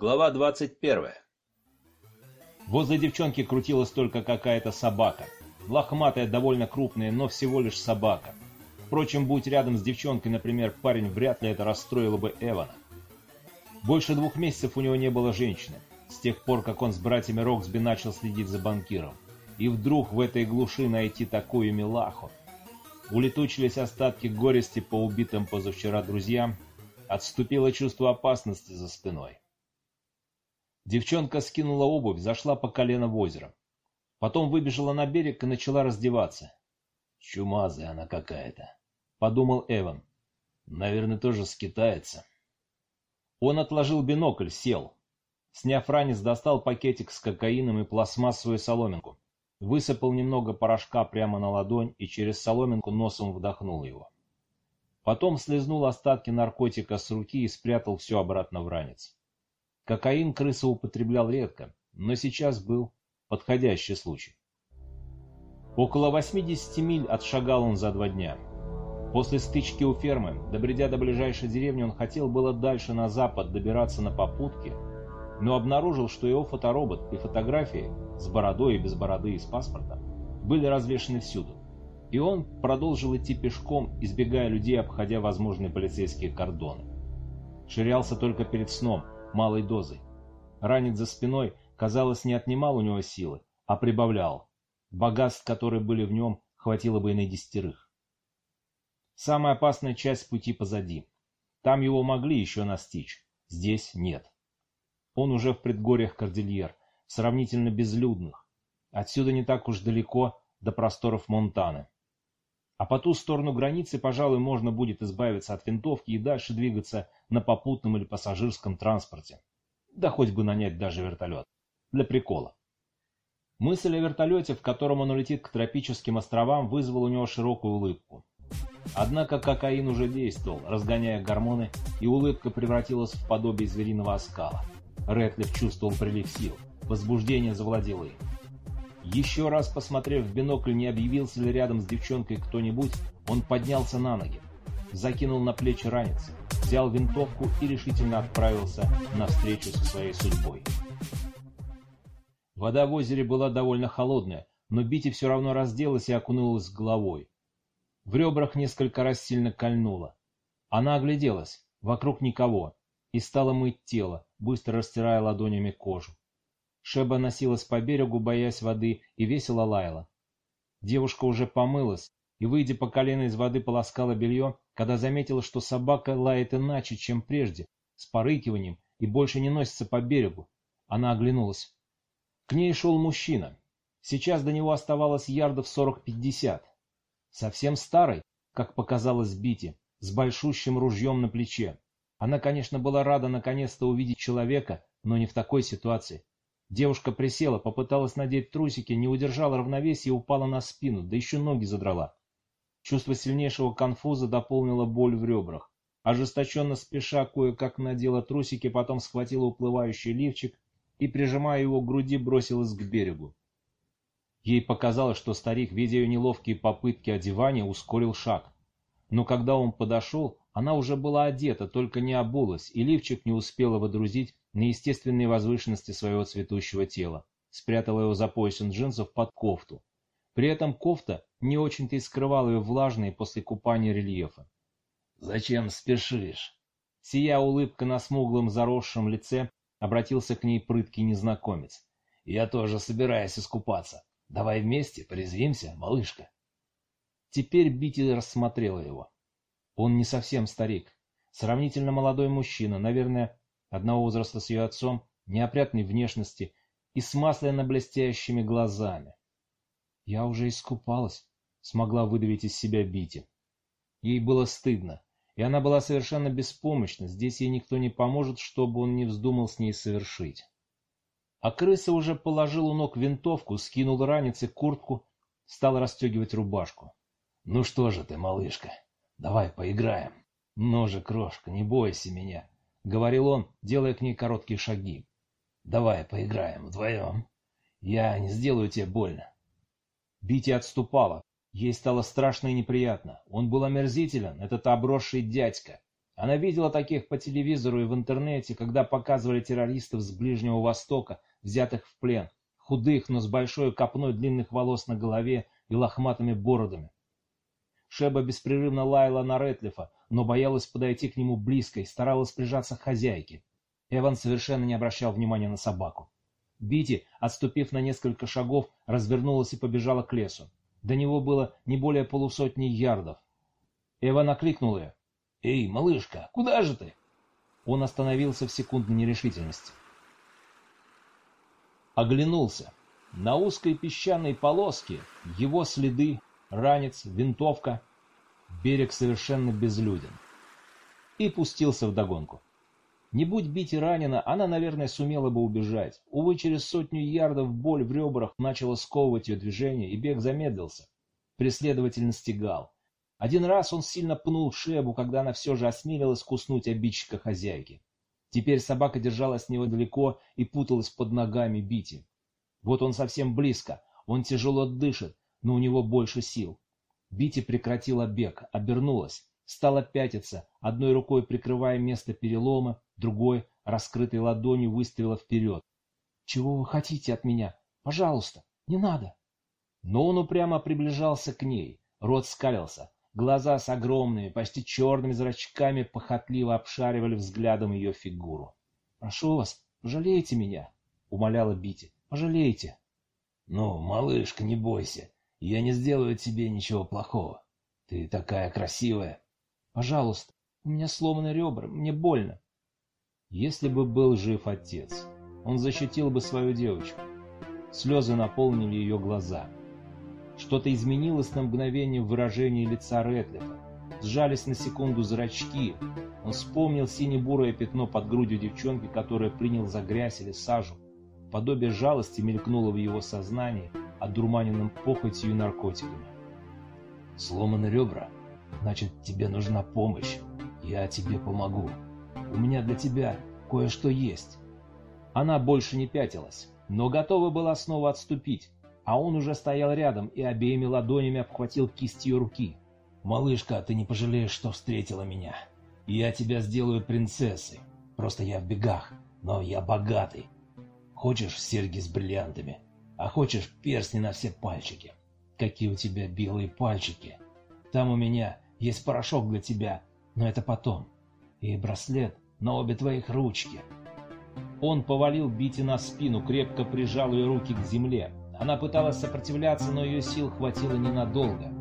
Глава 21. Возле девчонки крутилась только какая-то собака. Лохматая, довольно крупная, но всего лишь собака. Впрочем, будь рядом с девчонкой, например, парень, вряд ли это расстроило бы Эвана. Больше двух месяцев у него не было женщины, с тех пор, как он с братьями Роксби начал следить за банкиром. И вдруг в этой глуши найти такую милаху. Улетучились остатки горести по убитым позавчера друзьям, отступило чувство опасности за спиной. Девчонка скинула обувь, зашла по колено в озеро. Потом выбежала на берег и начала раздеваться. «Чумазая она какая-то», — подумал Эван. «Наверное, тоже скитается». Он отложил бинокль, сел. Сняв ранец, достал пакетик с кокаином и пластмассовую соломинку. Высыпал немного порошка прямо на ладонь и через соломинку носом вдохнул его. Потом слезнул остатки наркотика с руки и спрятал все обратно в ранец. Кокаин крыса употреблял редко, но сейчас был подходящий случай. Около 80 миль отшагал он за два дня. После стычки у фермы, добредя до ближайшей деревни, он хотел было дальше на запад добираться на попутке, но обнаружил, что его фоторобот и фотографии с бородой и без бороды и с паспорта были развешаны всюду. И он продолжил идти пешком, избегая людей, обходя возможные полицейские кордоны. Ширялся только перед сном – малой дозой. Ранец за спиной, казалось, не отнимал у него силы, а прибавлял. Богатств, которые были в нем, хватило бы и на десятерых. Самая опасная часть пути позади. Там его могли еще настичь, здесь нет. Он уже в предгорьях Кордильер, сравнительно безлюдных. Отсюда не так уж далеко до просторов Монтаны. А по ту сторону границы, пожалуй, можно будет избавиться от винтовки и дальше двигаться на попутном или пассажирском транспорте. Да хоть бы нанять даже вертолет. Для прикола. Мысль о вертолете, в котором он улетит к тропическим островам, вызвала у него широкую улыбку. Однако кокаин уже действовал, разгоняя гормоны, и улыбка превратилась в подобие звериного оскала. Рэтлиф чувствовал прилив сил. Возбуждение завладело им. Еще раз посмотрев в бинокль, не объявился ли рядом с девчонкой кто-нибудь, он поднялся на ноги, закинул на плечи ранец, взял винтовку и решительно отправился навстречу со своей судьбой. Вода в озере была довольно холодная, но Бити все равно разделась и окунулась головой. В ребрах несколько раз сильно кольнуло. Она огляделась, вокруг никого, и стала мыть тело, быстро растирая ладонями кожу. Шеба носилась по берегу, боясь воды, и весело лаяла. Девушка уже помылась и, выйдя по колено из воды, полоскала белье, когда заметила, что собака лает иначе, чем прежде, с порыкиванием и больше не носится по берегу. Она оглянулась. К ней шел мужчина. Сейчас до него оставалось ярдов сорок-пятьдесят. Совсем старый, как показалось Бити, с большущим ружьем на плече. Она, конечно, была рада наконец-то увидеть человека, но не в такой ситуации. Девушка присела, попыталась надеть трусики, не удержала равновесия и упала на спину, да еще ноги задрала. Чувство сильнейшего конфуза дополнило боль в ребрах. Ожесточенно спеша кое-как надела трусики, потом схватила уплывающий лифчик и, прижимая его к груди, бросилась к берегу. Ей показалось, что старик, видя ее неловкие попытки одевания, ускорил шаг. Но когда он подошел, она уже была одета, только не обулась, и лифчик не успела водрузить на естественные возвышенности своего цветущего тела, спрятала его за поясом джинсов под кофту. При этом кофта не очень-то и скрывала ее влажные после купания рельефа. «Зачем спешишь?» Сия улыбка на смуглом заросшем лице обратился к ней прыткий незнакомец. «Я тоже собираюсь искупаться. Давай вместе порезвимся, малышка». Теперь Бити рассмотрела его. Он не совсем старик. Сравнительно молодой мужчина, наверное, одного возраста с ее отцом, неопрятной внешности и с масляно блестящими глазами. «Я уже искупалась», — смогла выдавить из себя Бити. Ей было стыдно, и она была совершенно беспомощна, здесь ей никто не поможет, чтобы он не вздумал с ней совершить. А крыса уже положил у ног винтовку, скинул ранец и куртку, стал расстегивать рубашку. «Ну что же ты, малышка, давай поиграем. Ну же, крошка, не бойся меня. — говорил он, делая к ней короткие шаги. «Давай поиграем вдвоем. Я не сделаю тебе больно». Бити отступала. Ей стало страшно и неприятно. Он был омерзителен, этот обросший дядька. Она видела таких по телевизору и в интернете, когда показывали террористов с Ближнего Востока, взятых в плен, худых, но с большой копной длинных волос на голове и лохматыми бородами. Шеба беспрерывно лаяла на Ретлифа, но боялась подойти к нему близко и старалась прижаться к хозяйке. Эван совершенно не обращал внимания на собаку. Бити, отступив на несколько шагов, развернулась и побежала к лесу. До него было не более полусотни ярдов. Эван окликнул ее. «Эй, малышка, куда же ты?» Он остановился в секундной нерешительности. Оглянулся. На узкой песчаной полоске его следы, ранец, винтовка. Берег совершенно безлюден. И пустился в догонку. Не будь Бити ранена, она, наверное, сумела бы убежать. Увы, через сотню ярдов боль в ребрах начала сковывать ее движение, и бег замедлился. Преследователь настигал. Один раз он сильно пнул Шебу, когда она все же осмелилась куснуть обидчика хозяйки. Теперь собака держалась с него далеко и путалась под ногами Бити. Вот он совсем близко, он тяжело дышит, но у него больше сил. Бити прекратила бег, обернулась, стала пятиться, одной рукой прикрывая место перелома, другой, раскрытой ладонью, выставила вперед. «Чего вы хотите от меня? Пожалуйста, не надо!» Но он упрямо приближался к ней, рот скалился, глаза с огромными, почти черными зрачками похотливо обшаривали взглядом ее фигуру. «Прошу вас, пожалейте меня!» — умоляла Бити. «Пожалейте!» «Ну, малышка, не бойся, я не сделаю тебе ничего плохого. Ты такая красивая!» «Пожалуйста, у меня сломаны ребра, мне больно!» Если бы был жив отец, он защитил бы свою девочку. Слезы наполнили ее глаза. Что-то изменилось на мгновение в выражении лица Ретлифа. Сжались на секунду зрачки. Он вспомнил сине-бурое пятно под грудью девчонки, которая принял за грязь или сажу. Подобие жалости мелькнуло в его сознании, одурманенном похотью и наркотиками. «Сломаны ребра? Значит, тебе нужна помощь. Я тебе помогу». У меня для тебя кое-что есть». Она больше не пятилась, но готова была снова отступить, а он уже стоял рядом и обеими ладонями обхватил кисть ее руки. «Малышка, ты не пожалеешь, что встретила меня. Я тебя сделаю принцессой. Просто я в бегах, но я богатый. Хочешь серьги с бриллиантами, а хочешь перстни на все пальчики. Какие у тебя белые пальчики. Там у меня есть порошок для тебя, но это потом и браслет на обе твоих ручки. Он повалил Бити на спину, крепко прижал ее руки к земле. Она пыталась сопротивляться, но ее сил хватило ненадолго.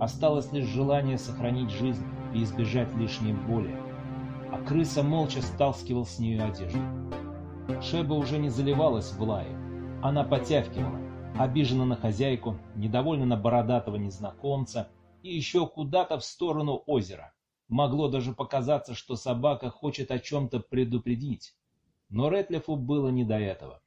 Осталось лишь желание сохранить жизнь и избежать лишней боли. А крыса молча сталскивал с нее одежду. Шеба уже не заливалась в лае. Она потявкивала, обижена на хозяйку, недовольна на бородатого незнакомца и еще куда-то в сторону озера. Могло даже показаться, что собака хочет о чем-то предупредить. Но Ретлифу было не до этого.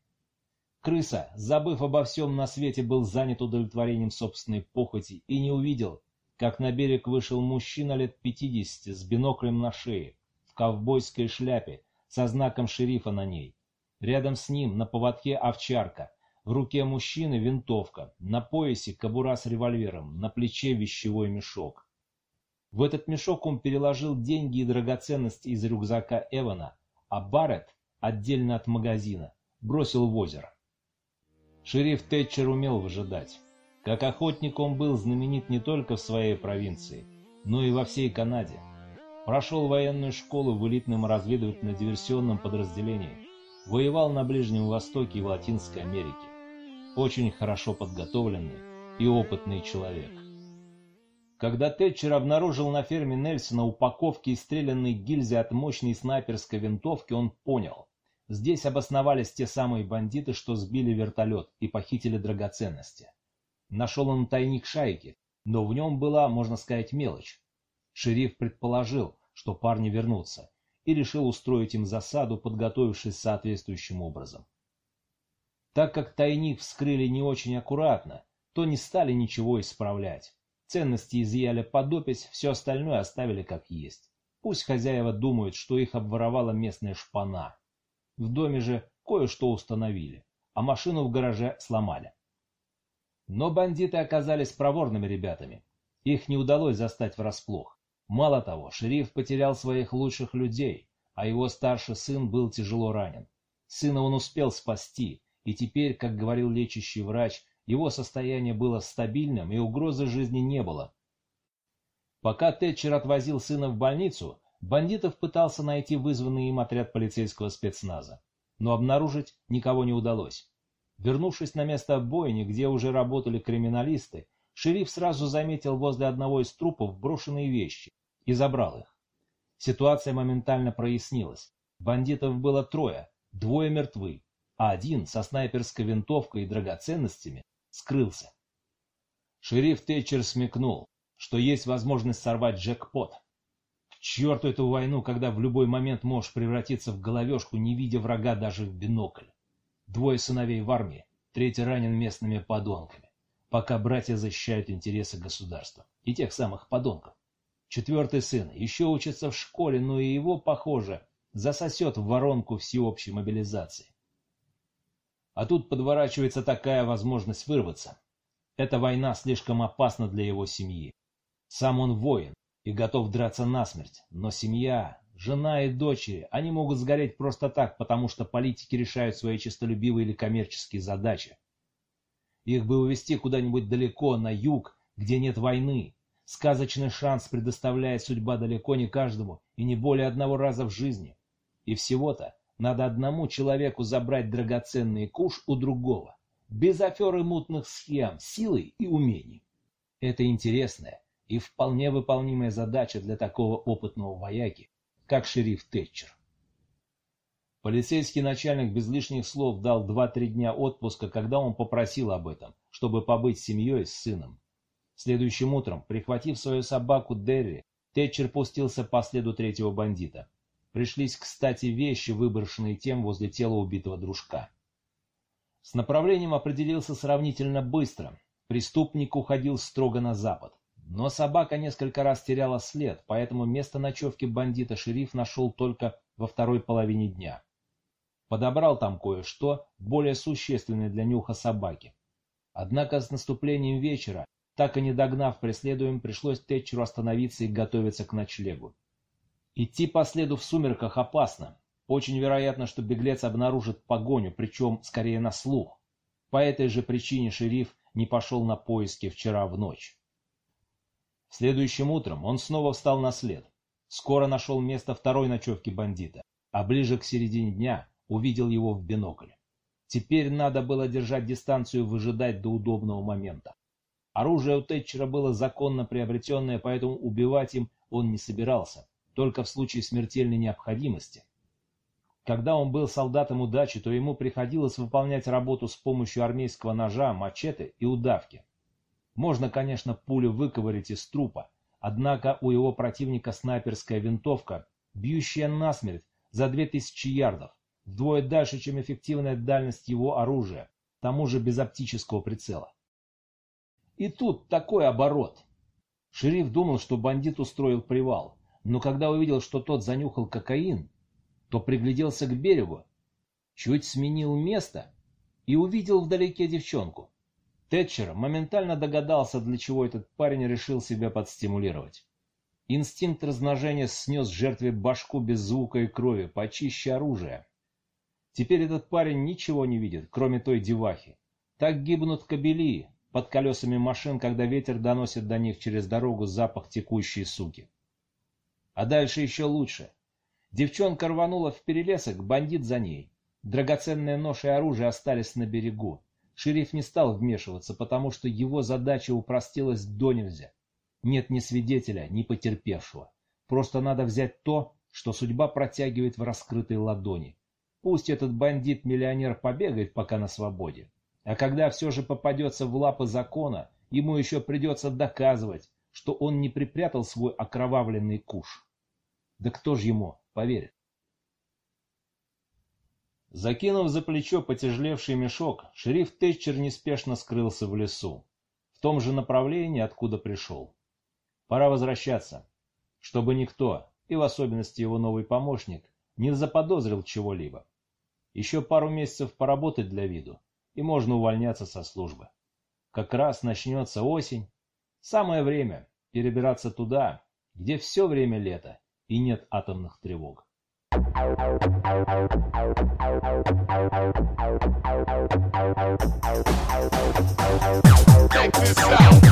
Крыса, забыв обо всем на свете, был занят удовлетворением собственной похоти и не увидел, как на берег вышел мужчина лет пятидесяти с биноклем на шее, в ковбойской шляпе, со знаком шерифа на ней. Рядом с ним на поводке овчарка, в руке мужчины винтовка, на поясе кобура с револьвером, на плече вещевой мешок. В этот мешок он переложил деньги и драгоценности из рюкзака Эвана, а Барретт, отдельно от магазина, бросил в озеро. Шериф Тэтчер умел выжидать. Как охотник он был знаменит не только в своей провинции, но и во всей Канаде. Прошел военную школу в элитном разведывательно-диверсионном подразделении. Воевал на Ближнем Востоке и в Латинской Америке. Очень хорошо подготовленный и опытный человек. Когда Тэтчер обнаружил на ферме Нельсона упаковки и стрелянной гильзы от мощной снайперской винтовки, он понял. Здесь обосновались те самые бандиты, что сбили вертолет и похитили драгоценности. Нашел он тайник шайки, но в нем была, можно сказать, мелочь. Шериф предположил, что парни вернутся, и решил устроить им засаду, подготовившись соответствующим образом. Так как тайник вскрыли не очень аккуратно, то не стали ничего исправлять. Ценности изъяли под опись, все остальное оставили как есть. Пусть хозяева думают, что их обворовала местная шпана. В доме же кое-что установили, а машину в гараже сломали. Но бандиты оказались проворными ребятами. Их не удалось застать врасплох. Мало того, шериф потерял своих лучших людей, а его старший сын был тяжело ранен. Сына он успел спасти, и теперь, как говорил лечащий врач, его состояние было стабильным и угрозы жизни не было. Пока Тэтчер отвозил сына в больницу, бандитов пытался найти вызванный им отряд полицейского спецназа, но обнаружить никого не удалось. Вернувшись на место бойни, где уже работали криминалисты, шериф сразу заметил возле одного из трупов брошенные вещи и забрал их. Ситуация моментально прояснилась. Бандитов было трое, двое мертвы, а один со снайперской винтовкой и драгоценностями скрылся. Шериф Тэтчер смекнул, что есть возможность сорвать джекпот. К черту эту войну, когда в любой момент можешь превратиться в головешку, не видя врага даже в бинокль. Двое сыновей в армии, третий ранен местными подонками, пока братья защищают интересы государства и тех самых подонков. Четвертый сын еще учится в школе, но и его, похоже, засосет в воронку всеобщей мобилизации. А тут подворачивается такая возможность вырваться. Эта война слишком опасна для его семьи. Сам он воин и готов драться насмерть, но семья, жена и дочери, они могут сгореть просто так, потому что политики решают свои честолюбивые или коммерческие задачи. Их бы увезти куда-нибудь далеко, на юг, где нет войны. Сказочный шанс предоставляет судьба далеко не каждому и не более одного раза в жизни. И всего-то надо одному человеку забрать драгоценный куш у другого, без аферы мутных схем, силой и умений. Это интересная и вполне выполнимая задача для такого опытного вояки, как шериф Тэтчер. Полицейский начальник без лишних слов дал 2-3 дня отпуска, когда он попросил об этом, чтобы побыть с семьей с сыном. Следующим утром, прихватив свою собаку Дерри, Тэтчер пустился по следу третьего бандита. Пришлись, кстати, вещи, выброшенные тем возле тела убитого дружка. С направлением определился сравнительно быстро. Преступник уходил строго на запад. Но собака несколько раз теряла след, поэтому место ночевки бандита шериф нашел только во второй половине дня. Подобрал там кое-что, более существенное для нюха собаки. Однако с наступлением вечера, так и не догнав преследуем, пришлось Тэтчеру остановиться и готовиться к ночлегу. Идти по следу в сумерках опасно. Очень вероятно, что беглец обнаружит погоню, причем скорее на слух. По этой же причине шериф не пошел на поиски вчера в ночь. Следующим утром он снова встал на след. Скоро нашел место второй ночевки бандита, а ближе к середине дня увидел его в бинокль. Теперь надо было держать дистанцию и выжидать до удобного момента. Оружие у Тэтчера было законно приобретенное, поэтому убивать им он не собирался только в случае смертельной необходимости. Когда он был солдатом удачи, то ему приходилось выполнять работу с помощью армейского ножа, мачете и удавки. Можно, конечно, пулю выковырять из трупа, однако у его противника снайперская винтовка, бьющая насмерть за 2000 ярдов, вдвое дальше, чем эффективная дальность его оружия, к тому же без оптического прицела. И тут такой оборот. Шериф думал, что бандит устроил привал, но когда увидел, что тот занюхал кокаин, то пригляделся к берегу, чуть сменил место и увидел вдалеке девчонку. Тэтчер моментально догадался, для чего этот парень решил себя подстимулировать. Инстинкт размножения снес жертве башку без звука и крови, почище оружия. Теперь этот парень ничего не видит, кроме той девахи. Так гибнут кобели под колесами машин, когда ветер доносит до них через дорогу запах текущей суки. А дальше еще лучше. Девчонка рванула в перелесок, бандит за ней. Драгоценные нож и оружие остались на берегу. Шериф не стал вмешиваться, потому что его задача упростилась до нельзя. Нет ни свидетеля, ни потерпевшего. Просто надо взять то, что судьба протягивает в раскрытой ладони. Пусть этот бандит-миллионер побегает пока на свободе. А когда все же попадется в лапы закона, ему еще придется доказывать, что он не припрятал свой окровавленный куш. Да кто ж ему поверит? Закинув за плечо потяжелевший мешок, шериф Тэтчер неспешно скрылся в лесу, в том же направлении, откуда пришел. Пора возвращаться, чтобы никто, и в особенности его новый помощник, не заподозрил чего-либо. Еще пару месяцев поработать для виду, и можно увольняться со службы. Как раз начнется осень. Самое время перебираться туда, где все время лето и нет атомных тревог. Check this out.